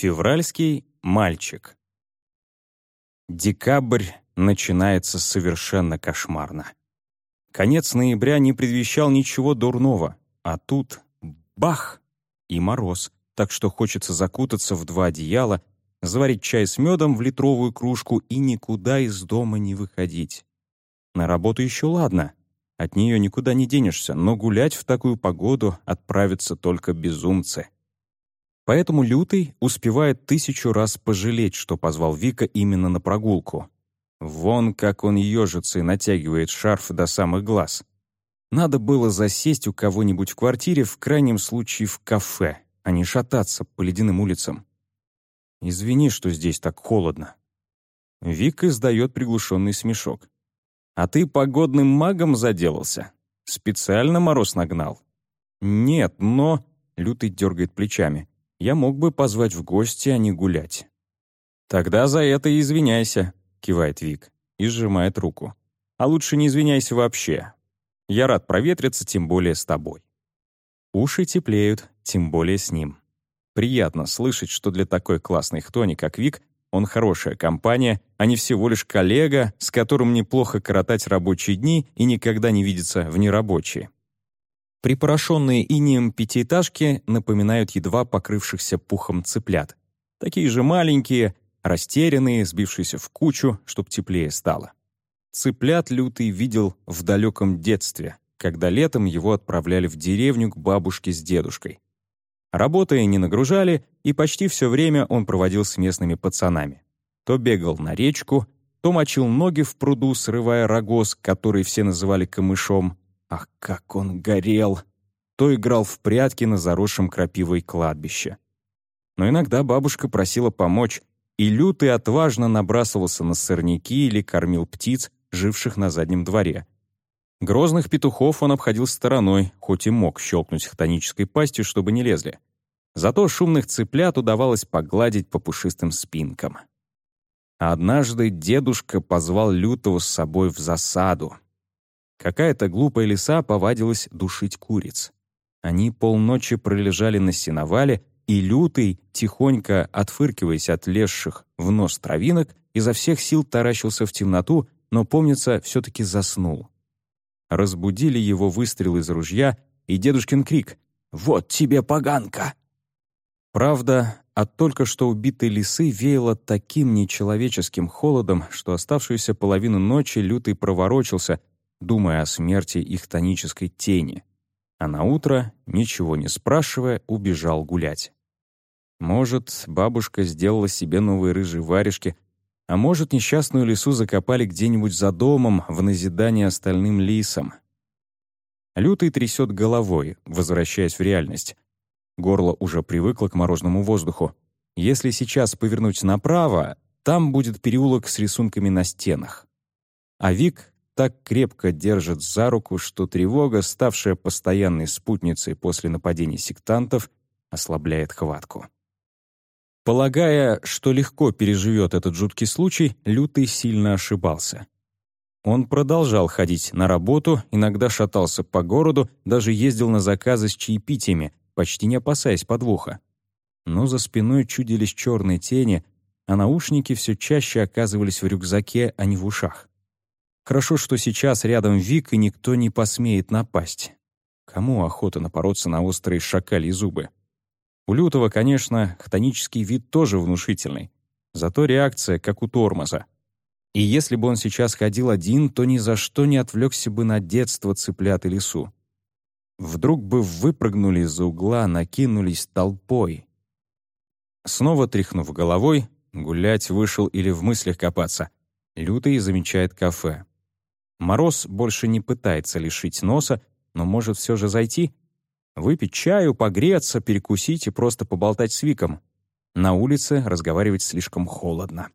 Февральский мальчик. Декабрь начинается совершенно кошмарно. Конец ноября не предвещал ничего дурного, а тут бах и мороз, так что хочется закутаться в два одеяла, заварить чай с медом в литровую кружку и никуда из дома не выходить. На работу еще ладно, от нее никуда не денешься, но гулять в такую погоду отправятся только безумцы. Поэтому Лютый успевает тысячу раз пожалеть, что позвал Вика именно на прогулку. Вон как он ежится и натягивает шарф до самых глаз. Надо было засесть у кого-нибудь в квартире, в крайнем случае в кафе, а не шататься по ледяным улицам. «Извини, что здесь так холодно». Вик издает приглушенный смешок. «А ты погодным магом заделался? Специально мороз нагнал?» «Нет, но...» — Лютый дергает плечами я мог бы позвать в гости, а не гулять. «Тогда за это и извиняйся», — кивает Вик и сжимает руку. «А лучше не извиняйся вообще. Я рад проветриться, тем более с тобой». Уши теплеют, тем более с ним. Приятно слышать, что для такой классной хтони, как Вик, он хорошая компания, а не всего лишь коллега, с которым неплохо коротать рабочие дни и никогда не видеться в нерабочие. Припорошенные инеем пятиэтажки напоминают едва покрывшихся пухом цыплят. Такие же маленькие, растерянные, сбившиеся в кучу, чтоб теплее стало. Цыплят Лютый видел в далеком детстве, когда летом его отправляли в деревню к бабушке с дедушкой. Работая не нагружали, и почти все время он проводил с местными пацанами. То бегал на речку, то мочил ноги в пруду, срывая рогоз, который все называли камышом, Ах, как он горел! То играл в прятки на заросшем крапивой кладбище. Но иногда бабушка просила помочь, и лютый отважно набрасывался на сорняки или кормил птиц, живших на заднем дворе. Грозных петухов он обходил стороной, хоть и мог щелкнуть хтонической пастью, чтобы не лезли. Зато шумных цыплят удавалось погладить по пушистым спинкам. однажды дедушка позвал Лютого с собой в засаду. Какая-то глупая лиса повадилась душить куриц. Они полночи пролежали на сеновале, и лютый, тихонько отфыркиваясь от лезших в нос травинок, изо всех сил таращился в темноту, но, помнится, все-таки заснул. Разбудили его выстрел из ружья и дедушкин крик «Вот тебе поганка!». Правда, от только что убитой лисы веяло таким нечеловеческим холодом, что оставшуюся половину ночи лютый проворочился, думая о смерти их тонической тени, а на утро, ничего не спрашивая, убежал гулять. Может, бабушка сделала себе новые рыжие варежки, а может, несчастную лису закопали где-нибудь за домом в назидание остальным лисам. Лютый трясет головой, возвращаясь в реальность. Горло уже привыкло к морозному воздуху. Если сейчас повернуть направо, там будет переулок с рисунками на стенах. А Вик так крепко держит за руку, что тревога, ставшая постоянной спутницей после нападений сектантов, ослабляет хватку. Полагая, что легко переживет этот жуткий случай, Лютый сильно ошибался. Он продолжал ходить на работу, иногда шатался по городу, даже ездил на заказы с чаепитиями, почти не опасаясь подвоха. Но за спиной чудились черные тени, а наушники все чаще оказывались в рюкзаке, а не в ушах. Хорошо, что сейчас рядом Вик, и никто не посмеет напасть. Кому охота напороться на острые шакали зубы? У Лютого, конечно, хтонический вид тоже внушительный. Зато реакция, как у тормоза. И если бы он сейчас ходил один, то ни за что не отвлекся бы на детство цыплят и лесу. Вдруг бы выпрыгнули из-за угла, накинулись толпой. Снова тряхнув головой, гулять вышел или в мыслях копаться, Лютый замечает кафе. Мороз больше не пытается лишить носа, но может все же зайти. Выпить чаю, погреться, перекусить и просто поболтать с Виком. На улице разговаривать слишком холодно.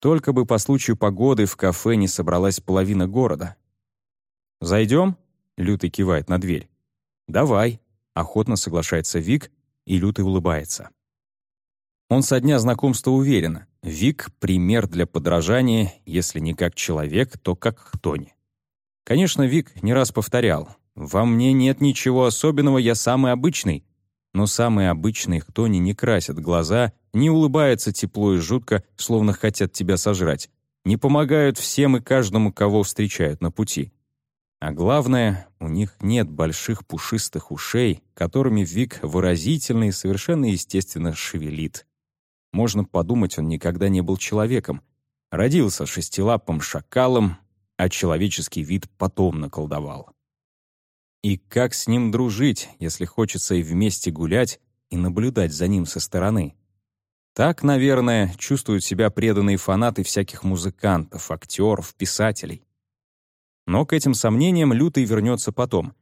Только бы по случаю погоды в кафе не собралась половина города. «Зайдем?» — Лютый кивает на дверь. «Давай», — охотно соглашается Вик, и Лютый улыбается. Он со дня знакомства уверен, Вик — пример для подражания, если не как человек, то как хтонь. Конечно, Вик не раз повторял, «Во мне нет ничего особенного, я самый обычный». Но самые обычные хтони не красят глаза, не улыбаются тепло и жутко, словно хотят тебя сожрать, не помогают всем и каждому, кого встречают на пути. А главное, у них нет больших пушистых ушей, которыми Вик выразительно и совершенно естественно шевелит. Можно подумать, он никогда не был человеком. Родился шестилапым шакалом, а человеческий вид потом наколдовал. И как с ним дружить, если хочется и вместе гулять, и наблюдать за ним со стороны? Так, наверное, чувствуют себя преданные фанаты всяких музыкантов, актеров, писателей. Но к этим сомнениям Лютый вернется потом.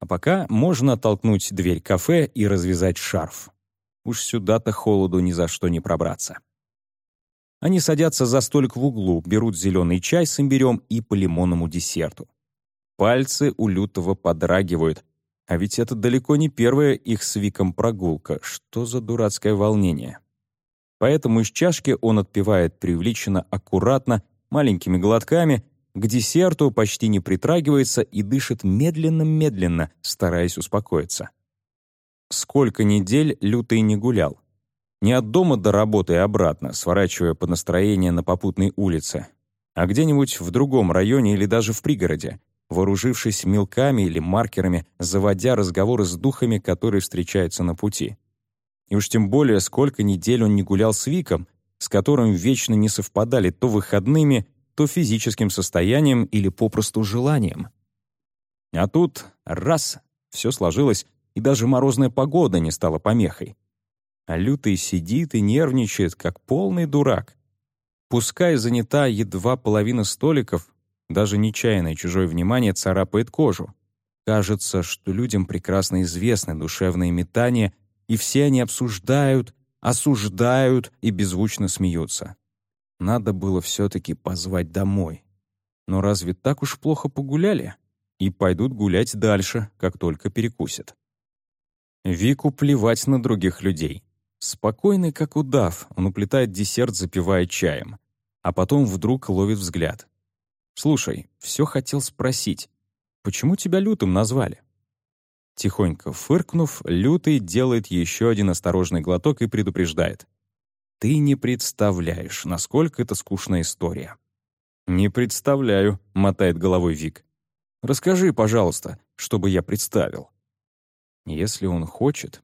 А пока можно оттолкнуть дверь кафе и развязать шарф. Уж сюда-то холоду ни за что не пробраться. Они садятся за столик в углу, берут зеленый чай с имбирем и по лимонному десерту. Пальцы у Лютого подрагивают. А ведь это далеко не первая их с Виком прогулка. Что за дурацкое волнение? Поэтому из чашки он отпивает привлеченно, аккуратно, маленькими глотками, к десерту почти не притрагивается и дышит медленно-медленно, стараясь успокоиться. Сколько недель Лютый не гулял. Не от дома до работы и обратно, сворачивая по настроению на попутной улице, а где-нибудь в другом районе или даже в пригороде, вооружившись мелками или маркерами, заводя разговоры с духами, которые встречаются на пути. И уж тем более, сколько недель он не гулял с Виком, с которым вечно не совпадали то выходными, то физическим состоянием или попросту желанием. А тут раз — все сложилось, и даже морозная погода не стала помехой. А лютый сидит и нервничает, как полный дурак. Пускай занята едва половина столиков, даже нечаянное чужое внимание царапает кожу. Кажется, что людям прекрасно известны душевные метания, и все они обсуждают, осуждают и беззвучно смеются. Надо было все-таки позвать домой. Но разве так уж плохо погуляли? И пойдут гулять дальше, как только перекусят. Вику плевать на других людей. Спокойный, как удав, он уплетает десерт, запивая чаем. А потом вдруг ловит взгляд. «Слушай, все хотел спросить, почему тебя Лютым назвали?» Тихонько фыркнув, Лютый делает еще один осторожный глоток и предупреждает. «Ты не представляешь, насколько это скучная история». «Не представляю», — мотает головой Вик. «Расскажи, пожалуйста, чтобы я представил». Если он хочет,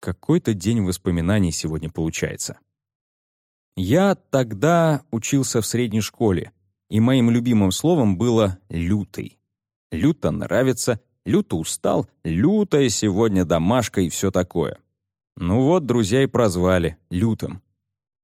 какой-то день воспоминаний сегодня получается. Я тогда учился в средней школе, и моим любимым словом было «лютый». Люто нравится, люто устал, лютая сегодня домашка и все такое. Ну вот, друзья и прозвали лютым.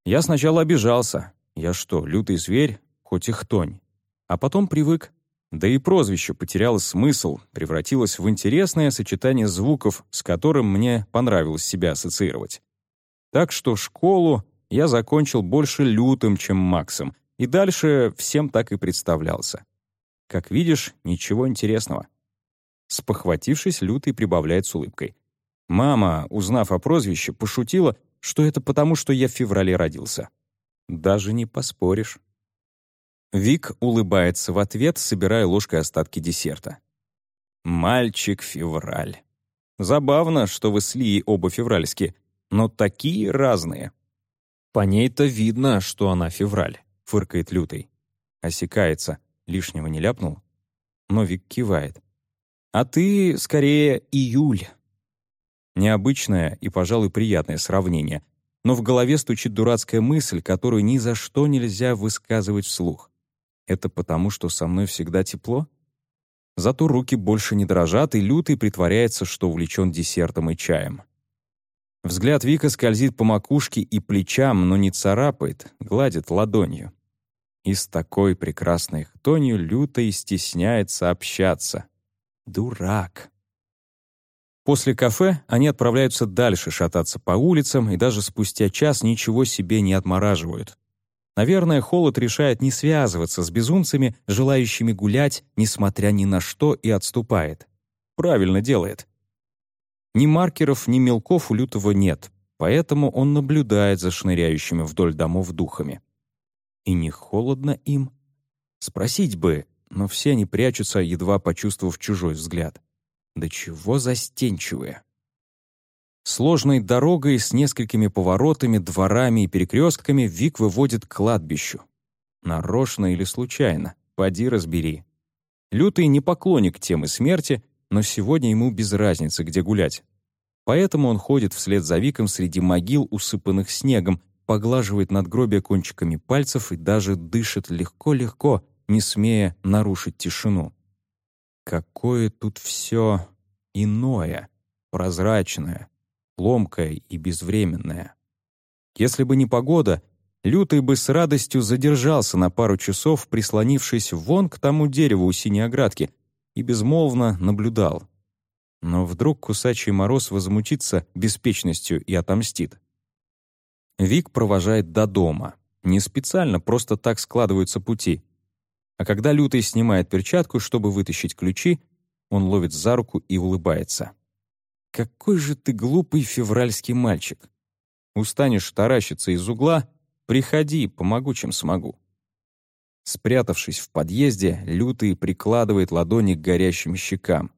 Я сначала обижался. Я что, лютый зверь, хоть и хтонь. А потом привык. Да и прозвище потеряло смысл, превратилось в интересное сочетание звуков, с которым мне понравилось себя ассоциировать. Так что школу я закончил больше лютым, чем Максом, и дальше всем так и представлялся. Как видишь, ничего интересного. Спохватившись, Лютый прибавляет с улыбкой. Мама, узнав о прозвище, пошутила, что это потому, что я в феврале родился. Даже не поспоришь. Вик улыбается в ответ, собирая ложкой остатки десерта. «Мальчик-февраль. Забавно, что вы с Лией оба февральские, но такие разные». «По ней-то видно, что она февраль», — фыркает Лютый. Осекается, лишнего не ляпнул. Но Вик кивает. «А ты, скорее, июль». Необычное и, пожалуй, приятное сравнение, но в голове стучит дурацкая мысль, которую ни за что нельзя высказывать вслух. Это потому, что со мной всегда тепло? Зато руки больше не дрожат, и Лютый притворяется, что увлечен десертом и чаем. Взгляд Вика скользит по макушке и плечам, но не царапает, гладит ладонью. И с такой прекрасной хтонью люто стесняется общаться. Дурак. После кафе они отправляются дальше шататься по улицам и даже спустя час ничего себе не отмораживают. Наверное, Холод решает не связываться с безумцами, желающими гулять, несмотря ни на что, и отступает. Правильно делает. Ни маркеров, ни мелков у Лютого нет, поэтому он наблюдает за шныряющими вдоль домов духами. И не холодно им? Спросить бы, но все они прячутся, едва почувствовав чужой взгляд. Да чего застенчивые. Сложной дорогой с несколькими поворотами, дворами и перекрестками Вик выводит к кладбищу. Нарочно или случайно, поди разбери. Лютый не поклонник темы смерти, но сегодня ему без разницы, где гулять. Поэтому он ходит вслед за Виком среди могил, усыпанных снегом, поглаживает надгробия кончиками пальцев и даже дышит легко-легко, не смея нарушить тишину. Какое тут все иное, прозрачное, ломкое и безвременное. Если бы не погода, Лютый бы с радостью задержался на пару часов, прислонившись вон к тому дереву у синей оградки, и безмолвно наблюдал. Но вдруг кусачий мороз возмутится беспечностью и отомстит. Вик провожает до дома. Не специально, просто так складываются пути. А когда Лютый снимает перчатку, чтобы вытащить ключи, он ловит за руку и улыбается. «Какой же ты глупый февральский мальчик! Устанешь таращиться из угла, приходи, помогу, чем смогу». Спрятавшись в подъезде, Лютый прикладывает ладони к горящим щекам.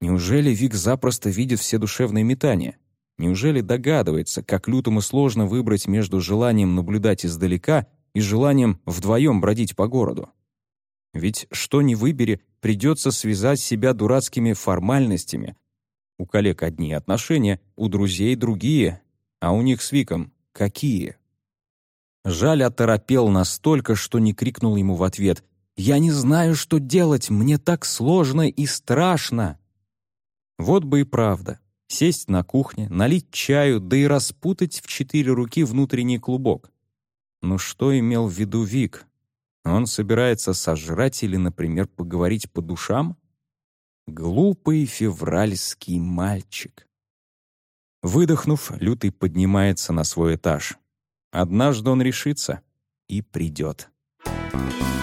Неужели Вик запросто видит все душевные метания? Неужели догадывается, как Лютому сложно выбрать между желанием наблюдать издалека и желанием вдвоем бродить по городу? Ведь что ни выбери, придется связать себя дурацкими формальностями. У коллег одни отношения, у друзей другие, а у них с Виком какие? Жаль оторопел настолько, что не крикнул ему в ответ «Я не знаю, что делать, мне так сложно и страшно!» Вот бы и правда. Сесть на кухне, налить чаю, да и распутать в четыре руки внутренний клубок. Но что имел в виду Вик? Он собирается сожрать или, например, поговорить по душам? Глупый февральский мальчик. Выдохнув, Лютый поднимается на свой этаж. Однажды он решится и придет. Thank.